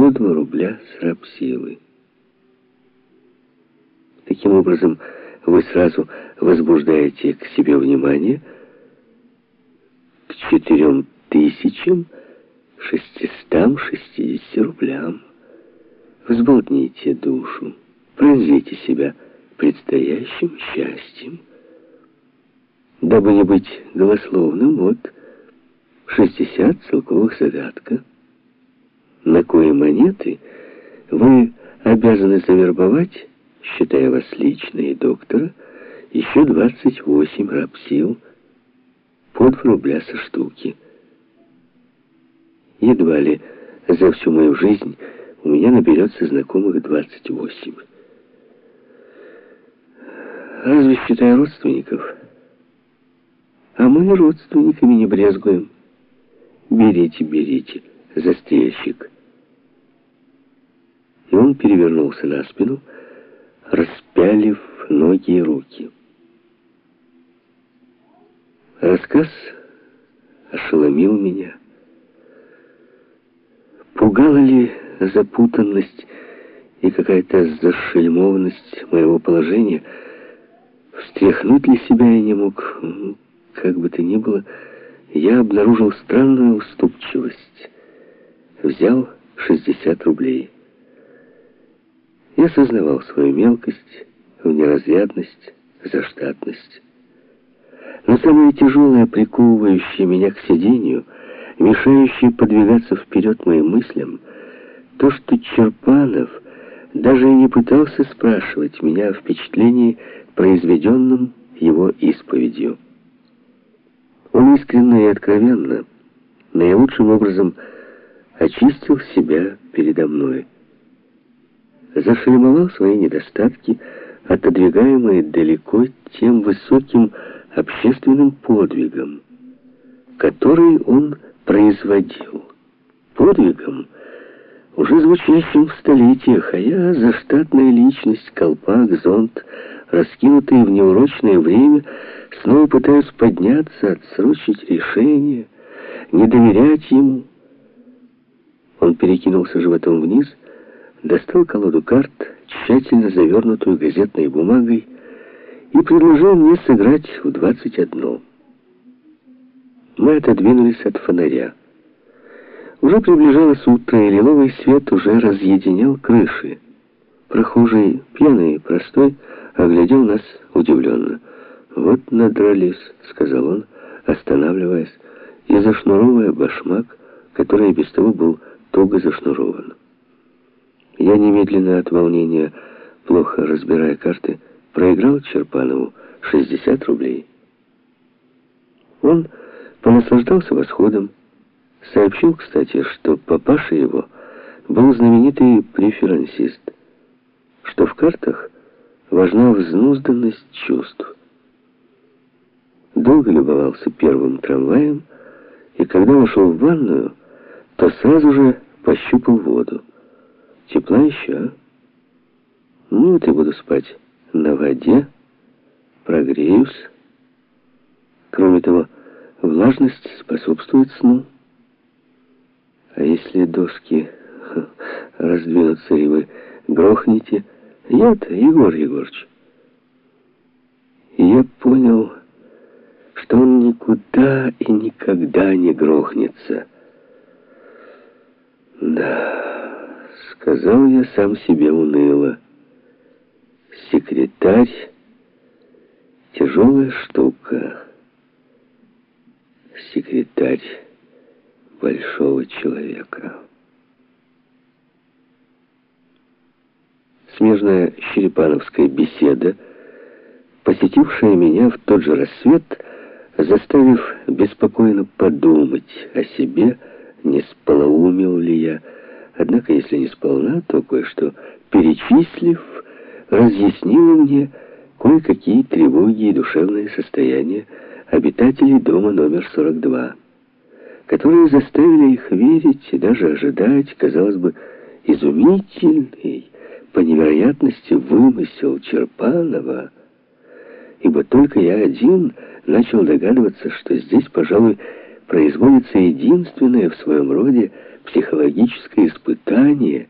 по 2 рубля с рабсилы. Таким образом, вы сразу возбуждаете к себе внимание к четырем тысячам шестистам шестидесяти рублям. Взболтните душу, пронзите себя предстоящим счастьем. Дабы не быть голословным, вот 60 целковых задатка, на кое монеты вы обязаны завербовать, считая вас лично и доктора, еще 28 рабсил по 2 рубля со штуки. Едва ли за всю мою жизнь у меня наберется знакомых 28. Разве считая родственников? А мы родственниками не брезгуем. Берите, берите, застрельщик. И он перевернулся на спину, распялив ноги и руки. Рассказ ошеломил меня. Пугала ли запутанность и какая-то зашельмованность моего положения? Встряхнуть ли себя я не мог? Как бы то ни было, я обнаружил странную уступчивость. Взял 60 рублей. Я сознавал свою мелкость, неразрядность, заштатность. Но самое тяжелое, приковывающее меня к сидению, мешающее подвигаться вперед моим мыслям, то, что Черпанов даже и не пытался спрашивать меня о впечатлении, произведенном его исповедью. Он искренне и откровенно, наилучшим образом очистил себя передо мной. Зашельмовал свои недостатки, отодвигаемые далеко тем высоким общественным подвигом, который он производил. Подвигом, уже звучащим в столетиях, а я заштатная личность, колпак, зонт, раскинутые в неурочное время, снова пытаюсь подняться, отсрочить решение, не доверять ему. Он перекинулся животом вниз, достал колоду карт, тщательно завернутую газетной бумагой, и предложил мне сыграть в двадцать одно. Мы отодвинулись от фонаря. Уже приближалось утро, и лиловый свет уже разъединял крыши. Прохожий, пьяный и простой, оглядел нас удивленно. «Вот надрались», — сказал он, останавливаясь, и зашнуровывая башмак, который без того был туго зашнурован. Я немедленно от волнения, плохо разбирая карты, проиграл Черпанову 60 рублей. Он понаслаждался восходом, сообщил, кстати, что папаша его был знаменитый преферансист, что в картах важна взнузданность чувств. Долго любовался первым трамваем, и когда вошел в ванную, то сразу же пощупал воду. Тепла еще? Ну, вот и буду спать на воде, прогреюсь. Кроме того, влажность способствует сну. А если доски раздвинутся, и вы грохнете... Нет, Егор Егорович. И я понял, что он никуда и никогда не грохнется. Да, сказал я сам себе уныло. Секретарь — тяжелая штука. Секретарь большого человека. Смежная черепановская беседа, посетившая меня в тот же рассвет, заставив беспокойно подумать о себе, не сполоумил ли я, однако, если не сполна, то кое-что перечислив, разъяснила мне кое-какие тревоги и душевные состояния обитателей дома номер 42, которые заставили их верить и даже ожидать, казалось бы, изумительный, по невероятности вымысел Черпанова, ибо только я один начал догадываться, что здесь, пожалуй, производится единственное в своем роде психологическое испытание —